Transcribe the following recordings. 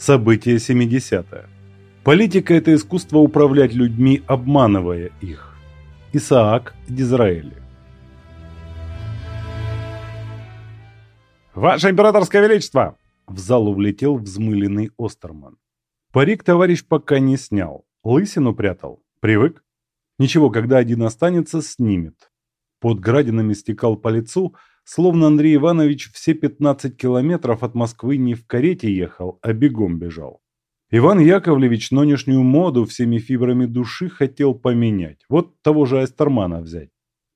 Событие 70 -е. Политика – это искусство управлять людьми, обманывая их. Исаак Дизраэли «Ваше императорское величество!» В залу влетел взмыленный Остерман. Парик товарищ пока не снял. Лысину прятал. Привык? Ничего, когда один останется, снимет. Под градинами стекал по лицу, словно Андрей Иванович все 15 километров от Москвы не в карете ехал, а бегом бежал. Иван Яковлевич нынешнюю моду всеми фибрами души хотел поменять. Вот того же Астермана взять.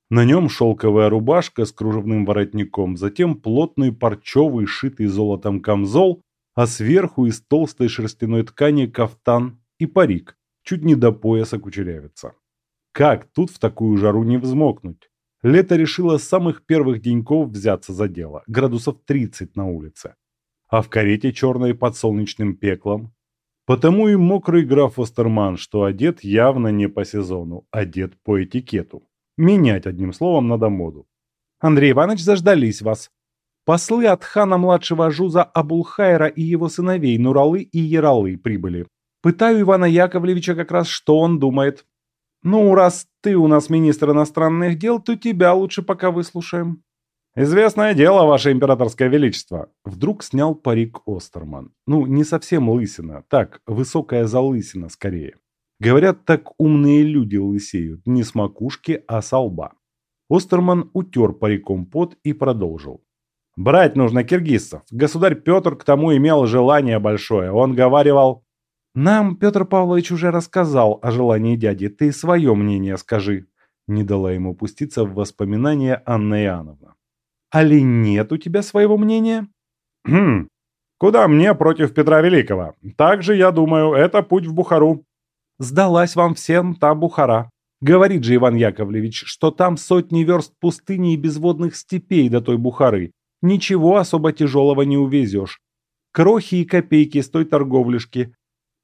На нем шелковая рубашка с кружевным воротником, затем плотный парчевый, шитый золотом камзол, а сверху из толстой шерстяной ткани кафтан и парик, чуть не до пояса кучерявится. Как тут в такую жару не взмокнуть? Лето решило с самых первых деньков взяться за дело, градусов 30 на улице. А в карете черной под солнечным пеклом. Потому и мокрый граф Остерман, что одет явно не по сезону, одет по этикету. Менять, одним словом, надо моду. Андрей Иванович, заждались вас. Послы от хана младшего Жуза Абулхайра и его сыновей Нуралы и Яралы прибыли. Пытаю Ивана Яковлевича как раз, что он думает. «Ну, раз ты у нас министр иностранных дел, то тебя лучше пока выслушаем». «Известное дело, ваше императорское величество!» Вдруг снял парик Остерман. Ну, не совсем лысина, так, высокая залысина скорее. Говорят, так умные люди лысеют, не с макушки, а с лба. Остерман утер париком пот и продолжил. «Брать нужно киргизцев. Государь Петр к тому имел желание большое. Он говаривал...» «Нам Петр Павлович уже рассказал о желании дяди, ты свое мнение скажи», не дала ему пуститься в воспоминания Анна Иоанновна. «Али нет у тебя своего мнения?» «Хм, куда мне против Петра Великого? Также, я думаю, это путь в Бухару». «Сдалась вам всем та Бухара. Говорит же Иван Яковлевич, что там сотни верст пустыни и безводных степей до той Бухары. Ничего особо тяжелого не увезешь. Крохи и копейки с той торговляшки,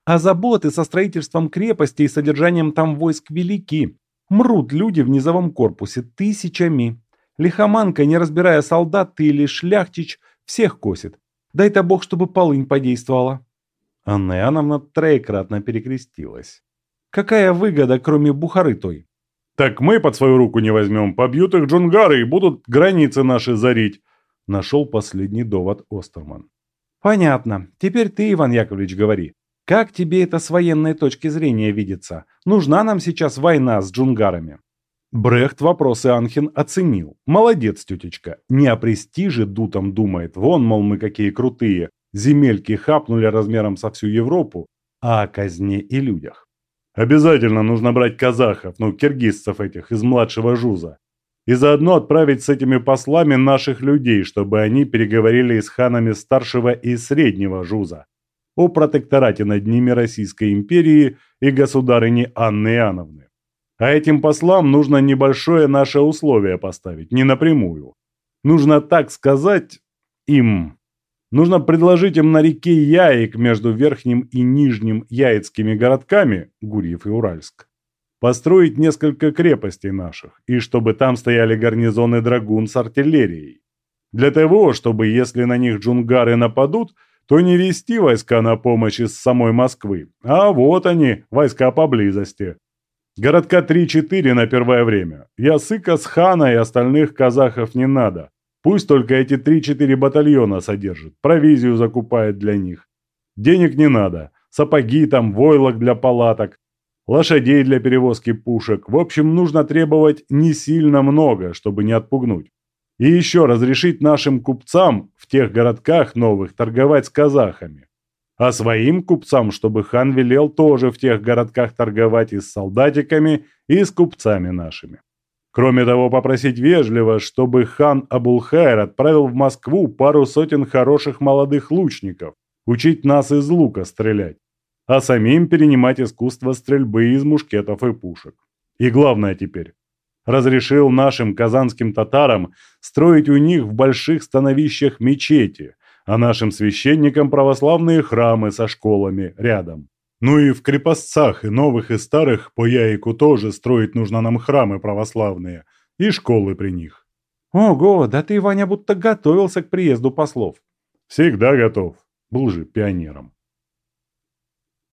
а заботы со строительством крепости и содержанием там войск велики. Мрут люди в низовом корпусе тысячами. Лихоманка, не разбирая солдат или шляхтич, всех косит. Дай-то бог, чтобы полынь подействовала. Анна Иоанновна троекратно перекрестилась. Какая выгода, кроме Бухары той? Так мы под свою руку не возьмем, побьют их джунгары и будут границы наши зарить. Нашел последний довод Остерман. Понятно. Теперь ты, Иван Яковлевич, говори. Как тебе это с военной точки зрения видится? Нужна нам сейчас война с джунгарами?» Брехт вопросы Анхин оценил. Молодец, тетечка. Не о престиже дутом думает. Вон, мол, мы какие крутые. Земельки хапнули размером со всю Европу. А о казне и людях. Обязательно нужно брать казахов, ну, киргизцев этих, из младшего жуза. И заодно отправить с этими послами наших людей, чтобы они переговорили с ханами старшего и среднего жуза о протекторате над ними Российской империи и государыни Анны Иоанновны. А этим послам нужно небольшое наше условие поставить, не напрямую. Нужно так сказать им. Нужно предложить им на реке Яик между Верхним и Нижним Яицкими городками, Гурьев и Уральск, построить несколько крепостей наших, и чтобы там стояли гарнизоны драгун с артиллерией. Для того, чтобы, если на них джунгары нападут – то не вести войска на помощь из самой Москвы, а вот они, войска поблизости. Городка 3-4 на первое время. Ясыка с хана и остальных казахов не надо. Пусть только эти 3-4 батальона содержит, провизию закупает для них. Денег не надо, сапоги там, войлок для палаток, лошадей для перевозки пушек. В общем, нужно требовать не сильно много, чтобы не отпугнуть. И еще разрешить нашим купцам в тех городках новых торговать с казахами. А своим купцам, чтобы хан велел тоже в тех городках торговать и с солдатиками, и с купцами нашими. Кроме того, попросить вежливо, чтобы хан Абулхайр отправил в Москву пару сотен хороших молодых лучников, учить нас из лука стрелять, а самим перенимать искусство стрельбы из мушкетов и пушек. И главное теперь, разрешил нашим казанским татарам строить у них в больших становищах мечети, а нашим священникам православные храмы со школами рядом. Ну и в крепостцах и новых, и старых по Яику тоже строить нужно нам храмы православные и школы при них. Ого, да ты, Ваня, будто готовился к приезду послов. Всегда готов. Был же пионером.